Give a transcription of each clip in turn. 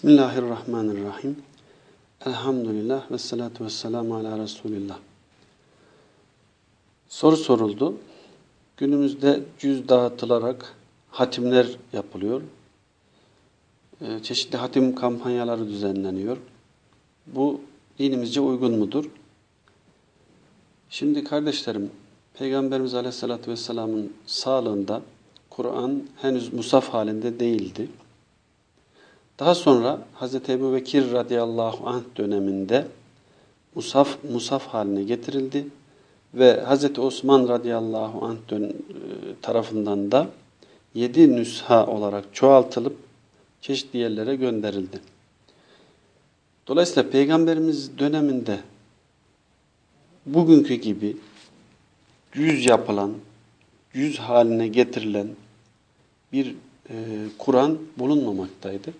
Bismillahirrahmanirrahim. Elhamdülillah ve salatu ve selamu ala Resulillah. Soru soruldu. Günümüzde cüz dağıtılarak hatimler yapılıyor. Ee, çeşitli hatim kampanyaları düzenleniyor. Bu dinimizce uygun mudur? Şimdi kardeşlerim, Peygamberimiz Aleyhisselatü Vesselam'ın sağlığında Kur'an henüz musaf halinde değildi. Daha sonra Hz. Ebu Bekir radıyallahu anh döneminde musaf, musaf haline getirildi ve Hz. Osman radıyallahu anh dön, tarafından da yedi nüsha olarak çoğaltılıp çeşitli yerlere gönderildi. Dolayısıyla Peygamberimiz döneminde bugünkü gibi yüz yapılan, yüz haline getirilen bir e, Kur'an bulunmamaktaydı.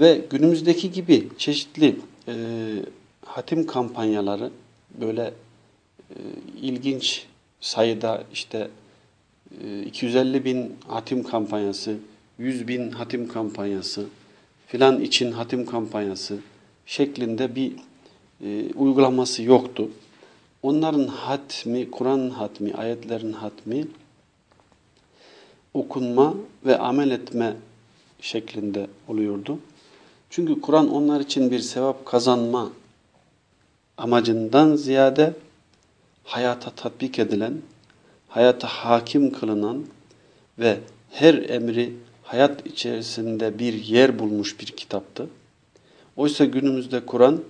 Ve günümüzdeki gibi çeşitli e, hatim kampanyaları böyle e, ilginç sayıda işte e, 250 bin hatim kampanyası, 100 bin hatim kampanyası filan için hatim kampanyası şeklinde bir e, uygulaması yoktu. Onların hatmi, Kur'an hatmi, ayetlerin hatmi okunma ve amel etme şeklinde oluyordu. Çünkü Kur'an onlar için bir sevap kazanma amacından ziyade hayata tatbik edilen, hayata hakim kılınan ve her emri hayat içerisinde bir yer bulmuş bir kitaptı. Oysa günümüzde Kur'an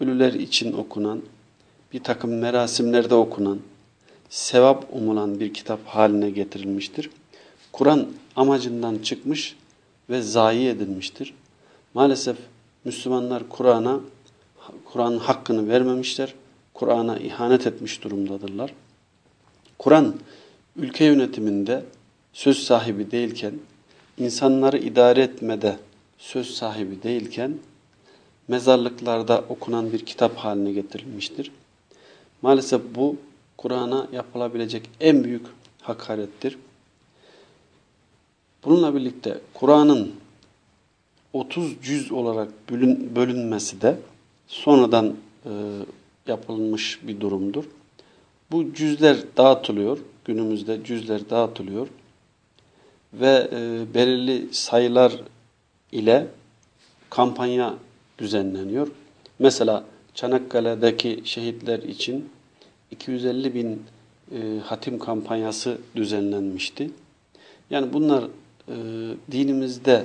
ölüler için okunan, bir takım merasimlerde okunan, sevap umulan bir kitap haline getirilmiştir. Kur'an amacından çıkmış ve zayi edilmiştir. Maalesef Müslümanlar Kur'an'a Kur'an'ın hakkını vermemişler. Kur'an'a ihanet etmiş durumdadırlar. Kur'an ülke yönetiminde söz sahibi değilken, insanları idare etmede söz sahibi değilken, mezarlıklarda okunan bir kitap haline getirilmiştir. Maalesef bu Kur'an'a yapılabilecek en büyük hakarettir. Bununla birlikte Kur'an'ın 30 cüz olarak bölün, bölünmesi de sonradan e, yapılmış bir durumdur. Bu cüzler dağıtılıyor. Günümüzde cüzler dağıtılıyor. Ve e, belirli sayılar ile kampanya düzenleniyor. Mesela Çanakkale'deki şehitler için 250 bin e, hatim kampanyası düzenlenmişti. Yani bunlar e, dinimizde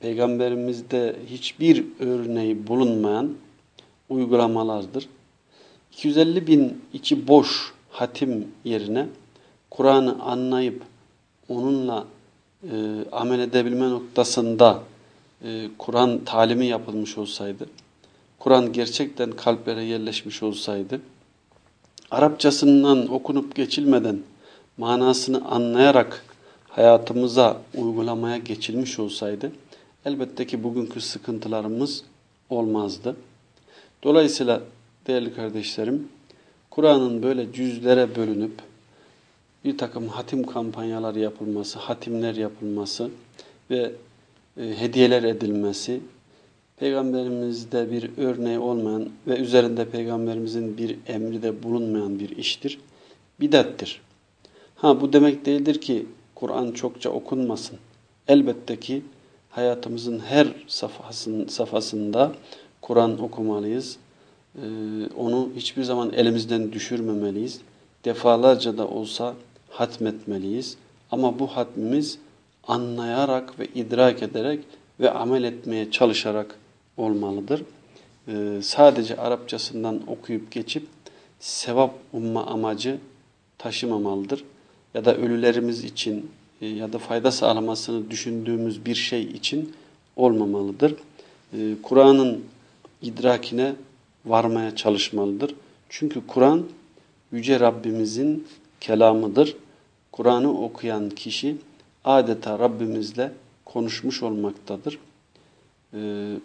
Peygamberimizde hiçbir örneği bulunmayan uygulamalardır. 250 bin içi boş hatim yerine Kur'an'ı anlayıp onunla e, amel edebilme noktasında e, Kur'an talimi yapılmış olsaydı, Kur'an gerçekten kalplere yerleşmiş olsaydı, Arapçasından okunup geçilmeden manasını anlayarak hayatımıza uygulamaya geçilmiş olsaydı, elbette ki bugünkü sıkıntılarımız olmazdı. Dolayısıyla değerli kardeşlerim, Kur'an'ın böyle cüzlere bölünüp bir takım hatim kampanyalar yapılması, hatimler yapılması ve e, hediyeler edilmesi, Peygamberimizde bir örneği olmayan ve üzerinde Peygamberimizin bir emri de bulunmayan bir iştir. Bidattir. Ha bu demek değildir ki Kur'an çokça okunmasın. Elbette ki hayatımızın her safhasında Kur'an okumalıyız. Ee, onu hiçbir zaman elimizden düşürmemeliyiz. Defalarca da olsa hatmetmeliyiz. Ama bu hatmimiz anlayarak ve idrak ederek ve amel etmeye çalışarak olmalıdır. Ee, sadece Arapçasından okuyup geçip sevap umma amacı taşımamalıdır. Ya da ölülerimiz için ya da fayda sağlamasını düşündüğümüz bir şey için olmamalıdır. E, Kur'an'ın idrakine varmaya çalışmalıdır. Çünkü Kur'an Yüce Rabbimizin kelamıdır. Kur'an'ı okuyan kişi adeta Rabbimizle konuşmuş olmaktadır. E,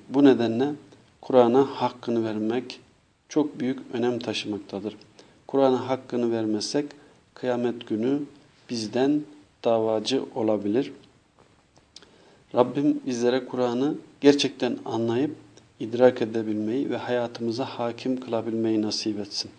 bu nedenle Kur'an'a hakkını vermek çok büyük önem taşımaktadır. Kur'an'a hakkını vermezsek kıyamet günü bizden davacı olabilir. Rabbim bizlere Kur'an'ı gerçekten anlayıp idrak edebilmeyi ve hayatımıza hakim kılabilmeyi nasip etsin.